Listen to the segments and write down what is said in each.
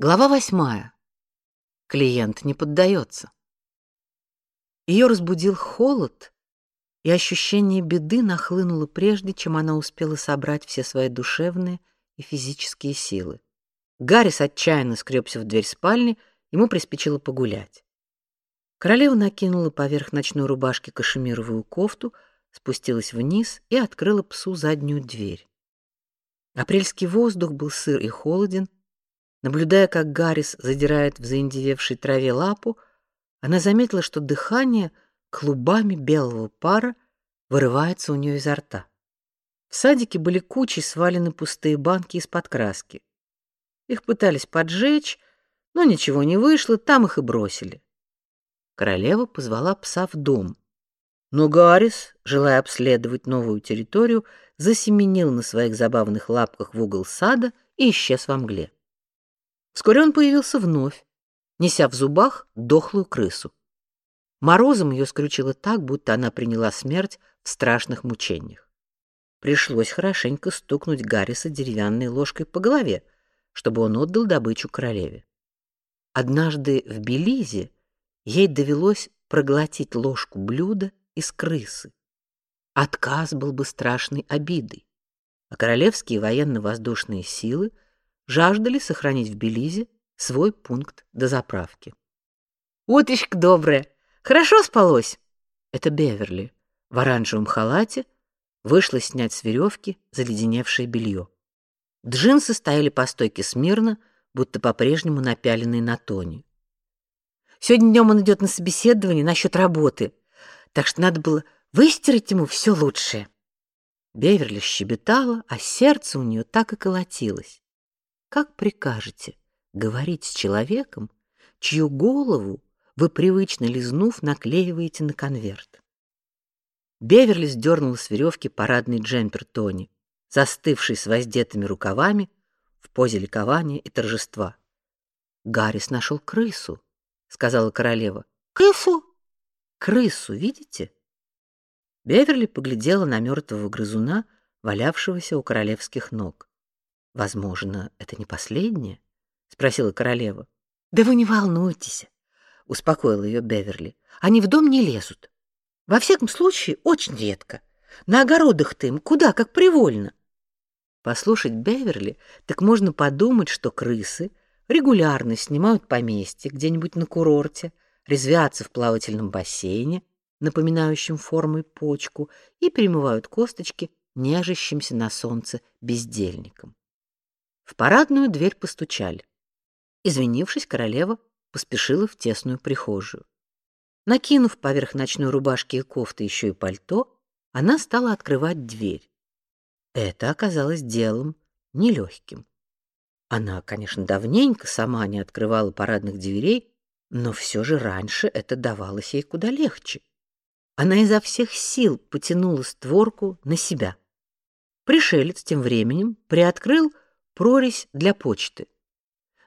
Глава восьмая. Клиент не поддается. Ее разбудил холод, и ощущение беды нахлынуло прежде, чем она успела собрать все свои душевные и физические силы. Гаррис отчаянно скребся в дверь спальни, ему приспичило погулять. Королева накинула поверх ночной рубашки кашемировую кофту, спустилась вниз и открыла псу заднюю дверь. Апрельский воздух был сыр и холоден, Наблюдая, как Гаррис задирает в заиндевевшей траве лапу, она заметила, что дыхание клубами белого пара вырывается у нее изо рта. В садике были кучи свалены пустые банки из-под краски. Их пытались поджечь, но ничего не вышло, там их и бросили. Королева позвала пса в дом. Но Гаррис, желая обследовать новую территорию, засеменил на своих забавных лапках в угол сада и исчез во мгле. Вскоре он появился вновь, неся в зубах дохлую крысу. Морозом ее скрючило так, будто она приняла смерть в страшных мучениях. Пришлось хорошенько стукнуть Гарриса деревянной ложкой по голове, чтобы он отдал добычу королеве. Однажды в Белизе ей довелось проглотить ложку блюда из крысы. Отказ был бы страшной обидой, а королевские военно-воздушные силы — жаждали сохранить в Белизе свой пункт дозаправки. «Уточка добрая! Хорошо спалось!» Это Беверли в оранжевом халате вышла снять с веревки заледеневшее белье. Джинсы стояли по стойке смирно, будто по-прежнему напяленные на Тони. Сегодня днем он идет на собеседование насчет работы, так что надо было выстирать ему все лучшее. Беверли щебетала, а сердце у нее так и колотилось. Как прикажете говорить с человеком, чью голову вы привычно лизнув наклеиваете на конверт? Беверли сдернул с веревки парадный джемпер Тони, застывший с воздетыми рукавами в позе ликования и торжества. Гаррис нашел крысу, сказала королева. Крысу? Крысу, видите? Беверли поглядела на мертвого грызуна, валявшегося у королевских ног. Возможно, это не последнее? спросила королева. Да вы не волнуйтесь, успокоил ее Беверли. Они в дом не лезут. Во всяком случае, очень редко. На огородах-то им куда как привольно. Послушать Беверли, так можно подумать, что крысы регулярно снимают поместье где-нибудь на курорте, резвятся в плавательном бассейне, напоминающем формой почку, и перемывают косточки нежащимся на солнце бездельникам. В парадную дверь постучали. Извинившись, королева поспешила в тесную прихожую. Накинув поверх ночной рубашки и кофты еще и пальто, она стала открывать дверь. Это оказалось делом нелегким. Она, конечно, давненько сама не открывала парадных дверей, но все же раньше это давалось ей куда легче. Она изо всех сил потянула створку на себя. Пришелец тем временем приоткрыл прорезь для почты.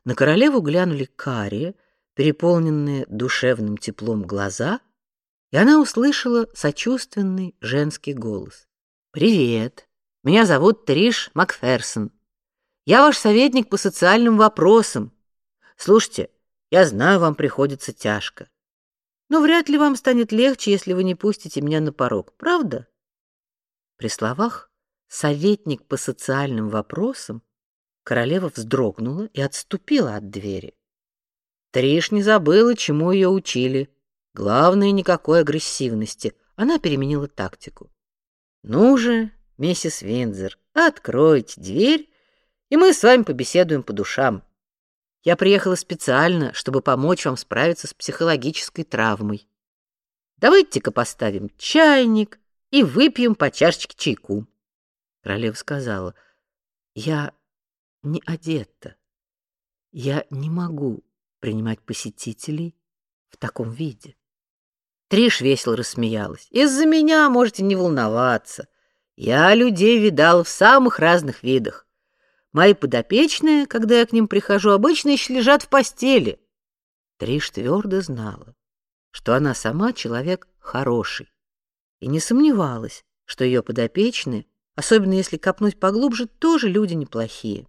На королеву глянули карие, переполненные душевным теплом глаза, и она услышала сочувственный женский голос. «Привет, меня зовут Триш Макферсон. Я ваш советник по социальным вопросам. Слушайте, я знаю, вам приходится тяжко. Но вряд ли вам станет легче, если вы не пустите меня на порог, правда?» При словах «советник по социальным вопросам» Королева вздрогнула и отступила от двери. Триш не забыла, чему ее учили. Главное никакой агрессивности. Она переменила тактику. Ну же, миссис Винзер, откройте дверь, и мы с вами побеседуем по душам. Я приехала специально, чтобы помочь вам справиться с психологической травмой. Давайте-ка поставим чайник и выпьем по чашечке чайку. Королева сказала: "Я не одета. Я не могу принимать посетителей в таком виде. Триш весело рассмеялась. Из-за меня можете не волноваться. Я людей видал в самых разных видах. Мои подопечные, когда я к ним прихожу, обычно еще лежат в постели. Триш твердо знала, что она сама человек хороший, и не сомневалась, что ее подопечные, особенно если копнуть поглубже, тоже люди неплохие.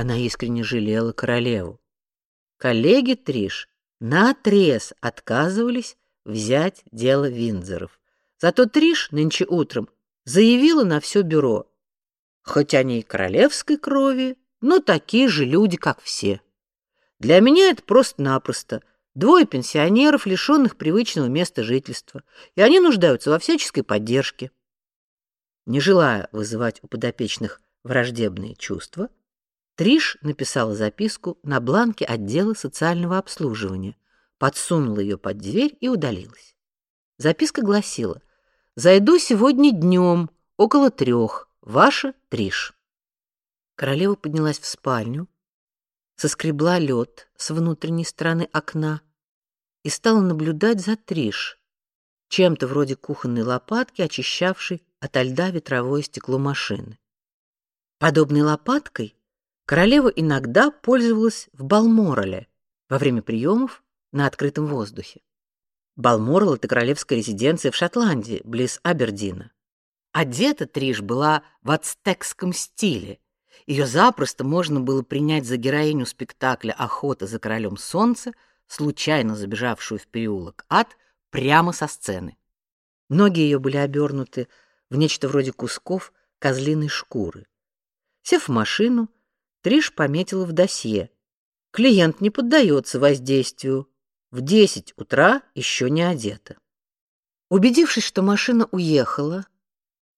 Она искренне жалела королеву. коллеги Триш наотрез отказывались взять дело Винзоров. Зато Триш нынче утром заявила на все бюро, хоть они и королевской крови, но такие же люди, как все. Для меня это просто-напросто двое пенсионеров, лишенных привычного места жительства, и они нуждаются во всяческой поддержке. Не желая вызывать у подопечных враждебные чувства, Триш написала записку на бланке отдела социального обслуживания, подсунула ее под дверь и удалилась. Записка гласила: "Зайду сегодня днем, около трех. Ваша Триш". Королева поднялась в спальню, соскребла лед с внутренней стороны окна и стала наблюдать за Триш, чем-то вроде кухонной лопатки, очищавшей от льда ветровое стекло машины. Подобной лопаткой королева иногда пользовалась в Балморале во время приемов на открытом воздухе. Балморал — это королевская резиденция в Шотландии, близ Абердина. Одета Триш была в ацтекском стиле — ее запросто можно было принять за героиню спектакля «Охота за королем солнца», случайно забежавшую в переулок ад прямо со сцены. Ноги ее были обернуты в нечто вроде кусков козлиной шкуры. Сев в машину, Триш пометила в досье. Клиент не поддается воздействию. В десять утра еще не одета. Убедившись, что машина уехала,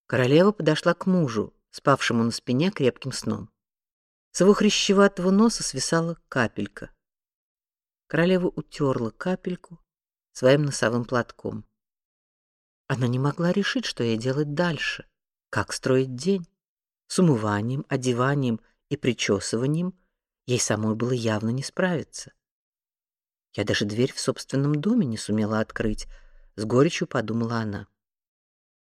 королева подошла к мужу, спавшему на спине крепким сном. С его хрящеватого носа свисала капелька. Королева утерла капельку своим носовым платком. Она не могла решить, что ей делать дальше, как строить день. С умыванием, одеванием и причесыванием ей самой было явно не справиться. Я даже дверь в собственном доме не сумела открыть, с горечью подумала она.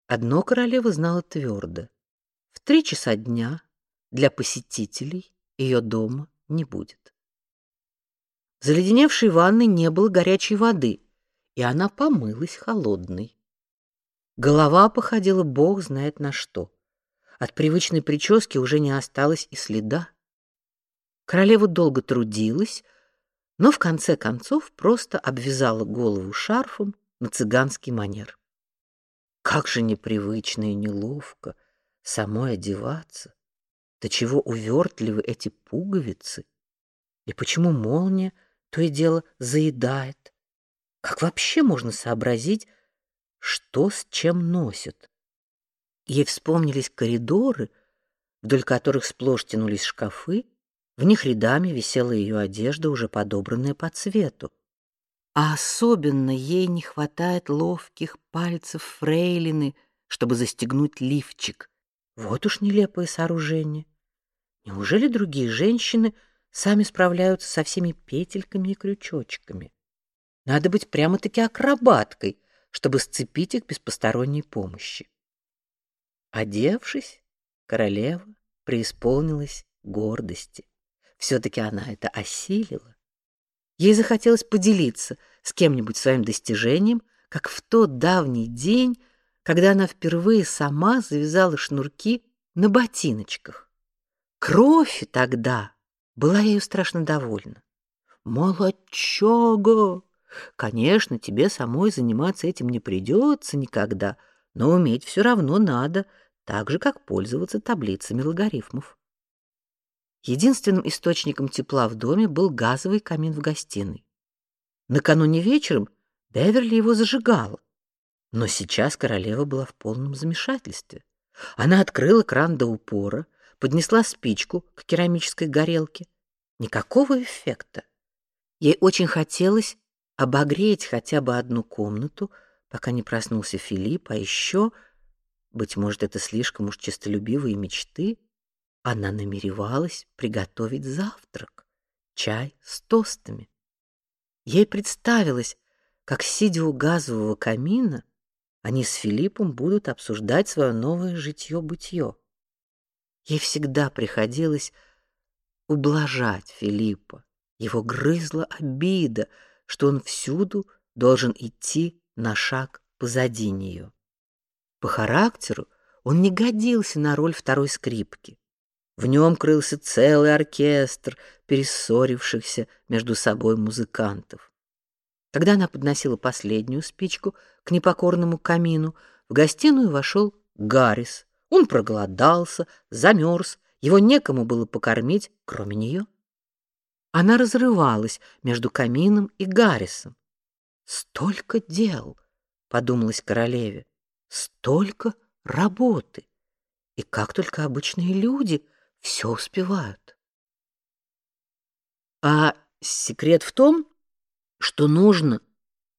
Одно королева знала твердо: в три часа дня для посетителей ее дома не будет. В заледеневшей ванной не было горячей воды, и она помылась холодной. Голова походила бог знает на что. От привычной прически уже не осталось и следа. Королева долго трудилась, но в конце концов просто обвязала голову шарфом на цыганский манер. Как же непривычно и неловко самой одеваться. До чего увертливы эти пуговицы? И почему молния то и дело заедает? Как вообще можно сообразить, что с чем носят? Ей вспомнились коридоры, вдоль которых сплошь тянулись шкафы, в них рядами висела ее одежда, уже подобранная по цвету. А особенно ей не хватает ловких пальцев фрейлины, чтобы застегнуть лифчик, вот уж нелепое сооружение. Неужели другие женщины сами справляются со всеми петельками и крючочками? Надо быть прямо-таки акробаткой, чтобы сцепить их без посторонней помощи. Одевшись, королева преисполнилась гордости. Все-таки она это осилила. Ей захотелось поделиться с кем-нибудь своим достижением, как в тот давний день, когда она впервые сама завязала шнурки на ботиночках. Кровь тогда была ею страшно довольна. Молодчага! Конечно, тебе самой заниматься этим не придется никогда, но уметь все равно надо, так же, как пользоваться таблицами логарифмов. Единственным источником тепла в доме был газовый камин в гостиной. Накануне вечером Беверли его зажигала, но сейчас королева была в полном замешательстве. Она открыла кран до упора, поднесла спичку к керамической горелке. Никакого эффекта. Ей очень хотелось обогреть хотя бы одну комнату, пока не проснулся Филипп, а еще, быть может, это слишком уж честолюбивые мечты, она намеревалась приготовить завтрак, чай с тостами. Ей представилось, как сидя у газового камина, они с Филиппом будут обсуждать свое новое житье-бытие. Ей всегда приходилось ублажать Филиппа. Его грызла обида, что он всюду должен идти на шаг позади нее. По характеру он не годился на роль второй скрипки. В нем крылся целый оркестр перессорившихся между собой музыкантов. Когда она подносила последнюю спичку к непокорному камину, в гостиную вошел Гаррис. Он проголодался, замерз, его некому было покормить, кроме нее. Она разрывалась между камином и Гаррисом. Столько дел, подумалось королеве, столько работы. И как только обычные люди все успевают. А секрет в том, что нужно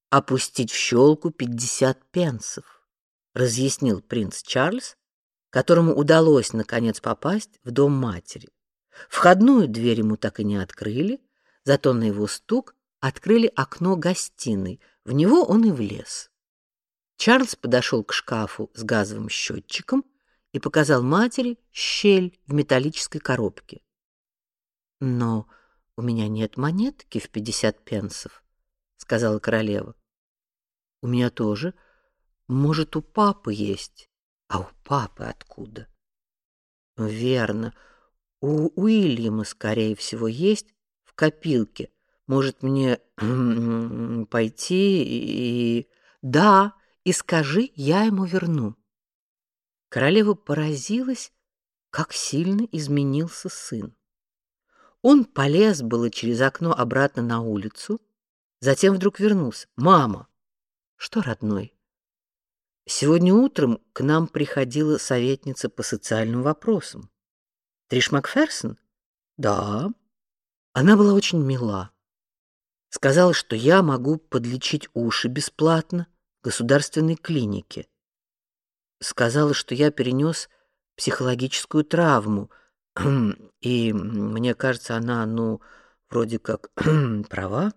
опустить в щелку пятьдесят пенсов, разъяснил принц Чарльз, которому удалось наконец попасть в дом матери. Входную дверь ему так и не открыли, зато на его стук открыли окно гостиной. В него он и влез. Чарльз подошел к шкафу с газовым счетчиком и показал матери щель в металлической коробке. Но у меня нет монетки в пятьдесят пенсов, сказала королева. У меня тоже. Может, у папы есть. А у папы откуда? Верно. У Уильяма, скорее всего, есть в копилке. Может, мне пойти и... Да, и скажи, я ему верну. Королева поразилась, как сильно изменился сын. Он полез было через окно обратно на улицу, затем вдруг вернулся. «Мама!» «Что, родной?» «Сегодня утром к нам приходила советница по социальным вопросам. Триш Макферсон?» «Да». Она была очень мила. Сказала, что я могу подлечить уши бесплатно в государственной клинике сказала, что я перенес психологическую травму, и мне кажется, она, ну, вроде как права.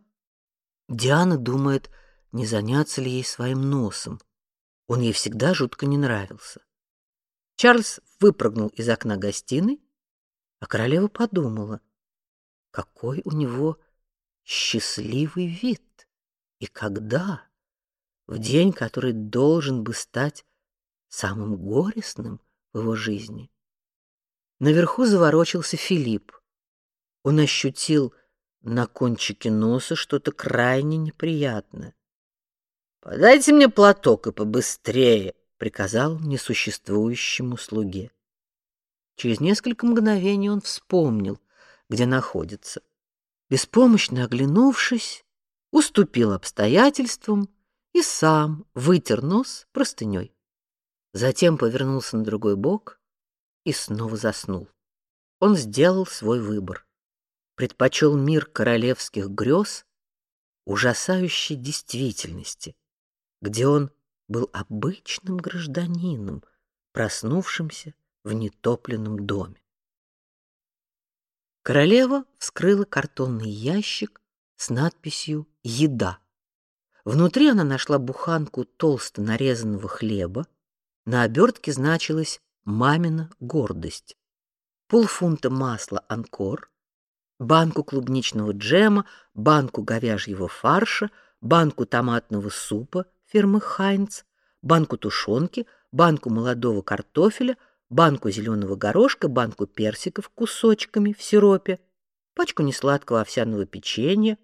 Диана думает, не заняться ли ей своим носом. Он ей всегда жутко не нравился. Чарльз выпрыгнул из окна гостиной, а королева подумала, какой у него счастливый вид. И когда? В день, который должен бы стать самым горестным в его жизни. Наверху заворочился Филипп. Он ощутил на кончике носа что-то крайне неприятное. «Подайте мне платок и побыстрее», — приказал несуществующему слуге. Через несколько мгновений он вспомнил, где находится. Беспомощно оглянувшись, уступил обстоятельствам и сам вытер нос простыней. Затем повернулся на другой бок и снова заснул. Он сделал свой выбор. Предпочел мир королевских грез ужасающей действительности, где он был обычным гражданином, проснувшимся в нетопленном доме. Королева вскрыла картонный ящик с надписью «Еда». Внутри она нашла буханку толсто нарезанного хлеба, на обертке значилась «Мамина гордость». Полфунта масла «Анкор», банку клубничного джема, банку говяжьего фарша, банку томатного супа фирмы «Хайнц», банку тушенки, банку молодого картофеля, банку зеленого горошка, банку персиков кусочками в сиропе, пачку несладкого овсяного печенья,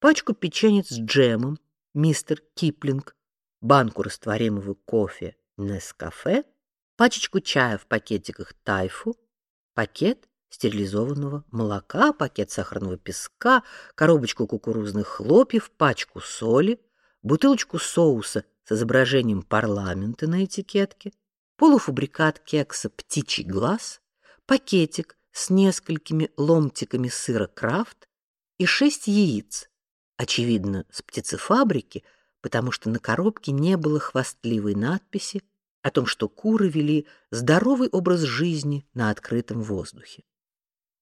пачку печенец с джемом мистер Киплинг, банку растворимого кофе Нескафе, пачечку чая в пакетиках Тайфу, пакет стерилизованного молока, пакет сахарного песка, коробочку кукурузных хлопьев, пачку соли, бутылочку соуса с изображением парламента на этикетке, полуфабрикат кекса «Птичий глаз», пакетик с несколькими ломтиками сыра «Крафт» и шесть яиц, очевидно, с птицефабрики – потому что на коробке не было хвастливой надписи о том, что куры вели здоровый образ жизни на открытом воздухе.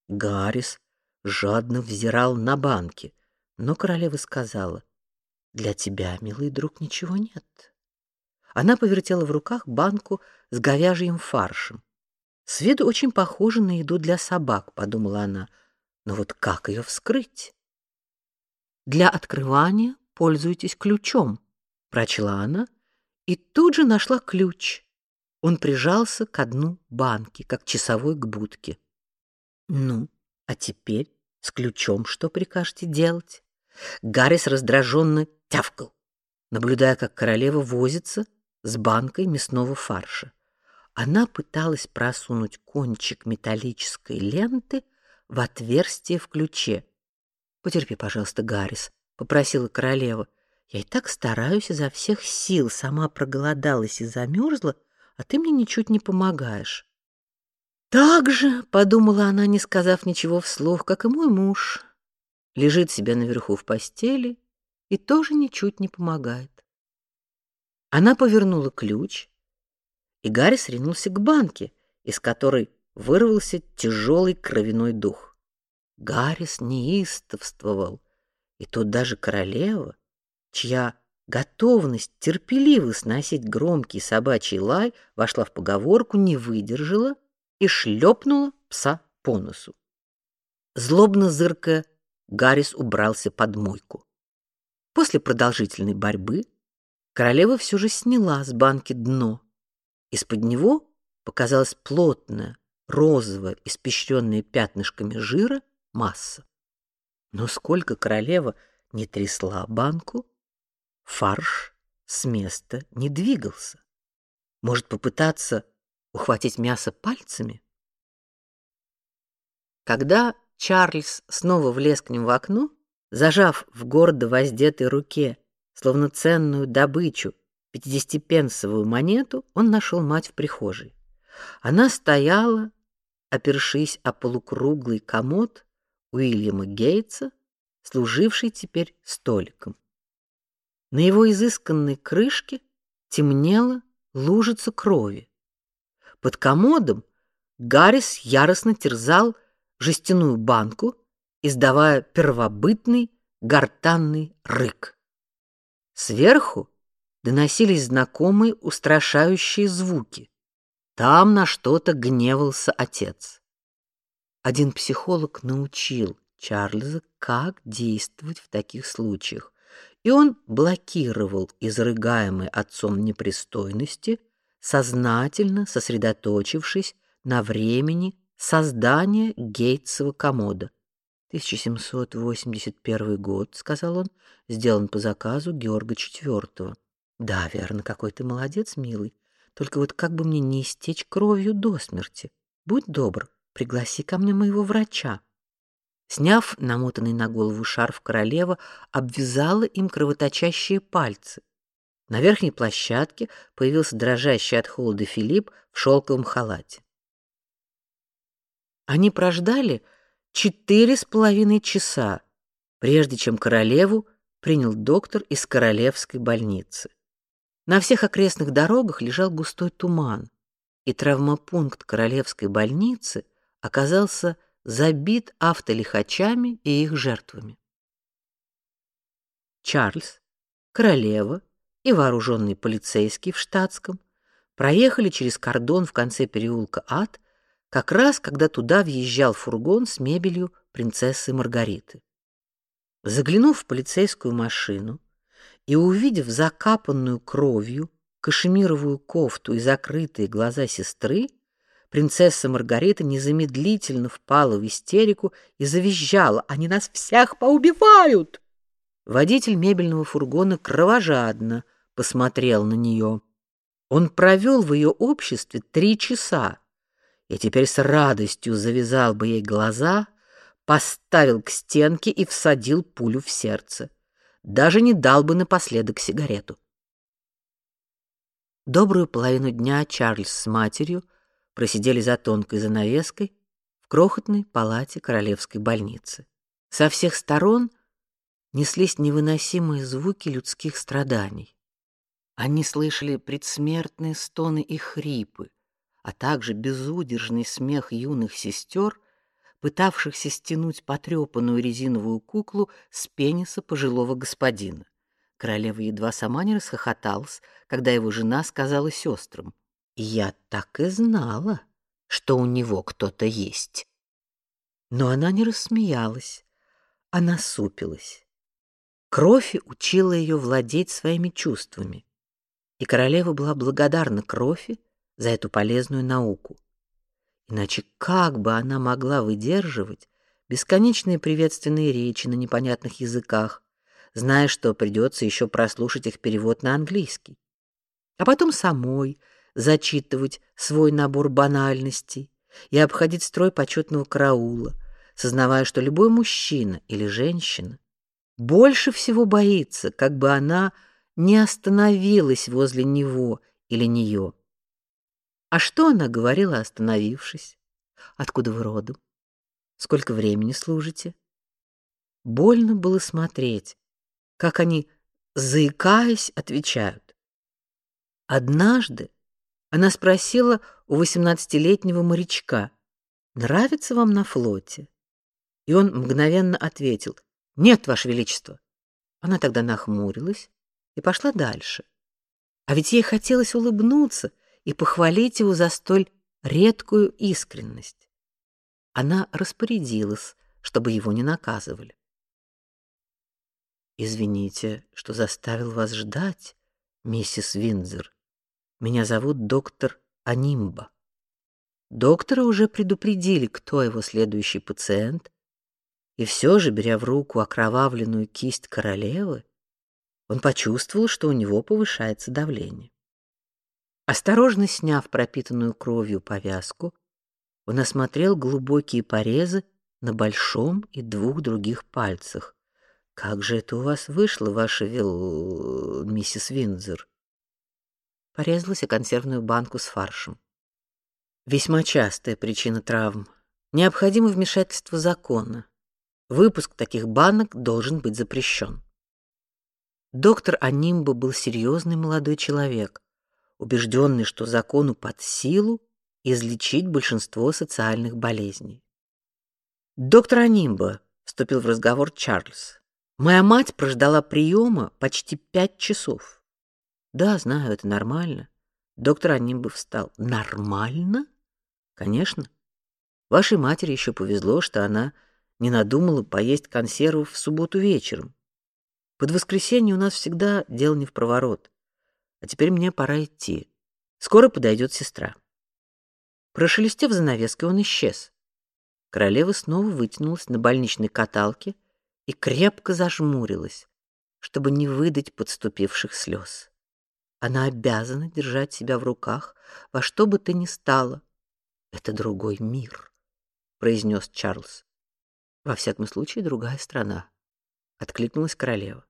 Гаррис жадно взирал на банки, но королева сказала, «Для тебя, милый друг, ничего нет». Она повертела в руках банку с говяжьим фаршем. С виду очень похоже на еду для собак, подумала она. Но вот как ее вскрыть? Для открывания пользуйтесь ключом, прочла она и тут же нашла ключ. Он прижался к дну банки, как часовой к будке. Ну, а теперь с ключом что прикажете делать? Гаррис раздраженно тявкал, наблюдая, как королева возится с банкой мясного фарша. Она пыталась просунуть кончик металлической ленты в отверстие в ключе. "Потерпи, пожалуйста, Гаррис", попросила королева. "Я и так стараюсь изо всех сил, сама проголодалась и замерзла, а ты мне ничуть не помогаешь". Так же, подумала она, не сказав ничего вслух, как и мой муж, лежит себе наверху в постели и тоже ничуть не помогает. Она повернула ключ, и Гарри ринулся к банке, из которой вырвался тяжелый кровяной дух. Гаррис неистовствовал, и тут даже королева, чья готовность терпеливо сносить громкий собачий лай вошла в поговорку, не выдержала и шлепнула пса по носу. Злобно зыркая, Гаррис убрался под мойку. После продолжительной борьбы королева все же сняла с банки дно. Из-под него показалась плотная, розовая, испещренная пятнышками жира масса. Но сколько королева не трясла банку, фарш с места не двигался. Может попытаться ухватить мясо пальцами? Когда Чарльз снова влез к ним в окно, зажав в гордо воздетой руке, словно ценную добычу, пятидесятипенсовую монету, он нашел мать в прихожей. Она стояла, опершись о полукруглый комод Уильяма Гейтса, служивший теперь столиком. На его изысканной крышке темнела лужица крови. Под комодом Гаррис яростно терзал жестяную банку, издавая первобытный гортанный рык. Сверху доносились знакомые устрашающие звуки. Там на что-то гневался отец. Один психолог научил Чарльза, как действовать в таких случаях, и он блокировал изрыгаемые отцом непристойности сознательно сосредоточившись на времени создания Гейтсова комода. 1781 год, сказал он, сделан по заказу Георга IV. Да, верно, какой ты молодец, милый. Только вот как бы мне не истечь кровью до смерти. Будь добр, пригласи ко мне моего врача. Сняв намотанный на голову шарф, королева обвязала им кровоточащие пальцы. На верхней площадке появился дрожащий от холода Филипп в шелковом халате. Они прождали четыре с половиной часа, прежде чем королеву принял доктор из королевской больницы. На всех окрестных дорогах лежал густой туман, и травмопункт королевской больницы оказался забит автолихачами и их жертвами. Чарльз, королева и вооруженный полицейский в штатском проехали через кордон в конце переулка Ад, как раз когда туда въезжал фургон с мебелью принцессы Маргариты. Заглянув в полицейскую машину и увидев закапанную кровью кашемировую кофту и закрытые глаза сестры, принцесса Маргарита незамедлительно впала в истерику и завизжала: "Они нас всех поубивают!" Водитель мебельного фургона кровожадно посмотрел на нее. Он провел в ее обществе три часа и теперь с радостью завязал бы ей глаза, поставил к стенке и всадил пулю в сердце. Даже не дал бы напоследок сигарету. Добрую половину дня Чарльз с матерью просидели за тонкой занавеской в крохотной палате королевской больницы. Со всех сторон неслись невыносимые звуки людских страданий. Они слышали предсмертные стоны и хрипы, а также безудержный смех юных сестер, пытавшихся стянуть потрепанную резиновую куклу с пениса пожилого господина. Королева едва сама не расхохоталась, когда его жена сказала сестрам: "Я так и знала, что у него кто-то есть". Но она не рассмеялась, она супилась. Кровь учила ее владеть своими чувствами и королева была благодарна Крофи за эту полезную науку. Иначе как бы она могла выдерживать бесконечные приветственные речи на непонятных языках, зная, что придется еще прослушать их перевод на английский, а потом самой зачитывать свой набор банальностей и обходить строй почетного караула, сознавая, что любой мужчина или женщина больше всего боится, как бы она не остановилась возле него или нее. А что она говорила, остановившись? Откуда вы родом? Сколько времени служите? Больно было смотреть, как они, заикаясь, отвечают. Однажды она спросила у восемнадцатилетнего морячка: "Нравится вам на флоте?" И он мгновенно ответил: "Нет, ваше величество". Она тогда нахмурилась и пошла дальше. А ведь ей хотелось улыбнуться и похвалить его за столь редкую искренность. Она распорядилась, чтобы его не наказывали. Извините, что заставил вас ждать, миссис Винзер. Меня зовут доктор Анимба. Доктора уже предупредили, кто его следующий пациент, и все же, беря в руку окровавленную кисть королевы, он почувствовал, что у него повышается давление. Осторожно сняв пропитанную кровью повязку, он осмотрел глубокие порезы на большом и двух других пальцах. Как же это у вас вышло, ваша вил... миссис Винзер? Порезалась о консервную банку с фаршем. Весьма частая причина травм. Необходимо вмешательство закона. Выпуск таких банок должен быть запрещен. Доктор Анимбо был серьезный молодой человек, убежденный, что закону под силу излечить большинство социальных болезней. Доктор Анимбо вступил в разговор Чарльз. Моя мать прождала приема почти пять часов. Да, знаю, это нормально. Доктор Анимбо встал. Нормально? Конечно. Вашей матери еще повезло, что она не надумала поесть консервов в субботу вечером. Под воскресенье у нас всегда дело не в проворот. А теперь мне пора идти. Скоро подойдет сестра. Прошелестев занавеской, он исчез. Королева снова вытянулась на больничной каталке и крепко зажмурилась, чтобы не выдать подступивших слез. Она обязана держать себя в руках во что бы то ни стало. Это другой мир, произнес Чарльз. Во всяком случае, другая страна, откликнулась королева.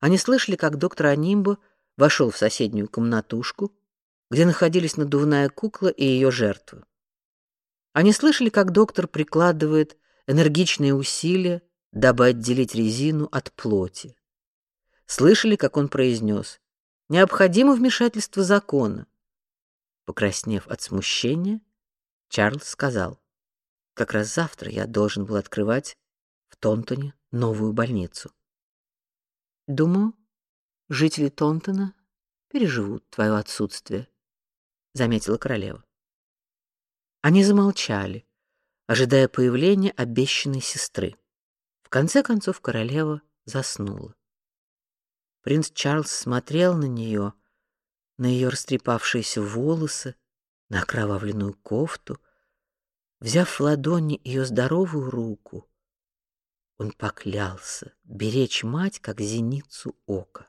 Они слышали, как доктор Анимбо вошел в соседнюю комнатушку, где находились надувная кукла и ее жертва. Они слышали, как доктор прикладывает энергичные усилия, дабы отделить резину от плоти. Слышали, как он произнес «Необходимо вмешательство закона». Покраснев от смущения, Чарльз сказал «Как раз завтра я должен был открывать в Тонтоне новую больницу». Думаю, жители Тонтона переживут твое отсутствие, заметила королева. Они замолчали, ожидая появления обещанной сестры. В конце концов королева заснула. Принц Чарльз смотрел на нее, на ее растрепавшиеся волосы, на окровавленную кофту, взяв в ладони ее здоровую руку, он поклялся беречь мать как зеницу ока.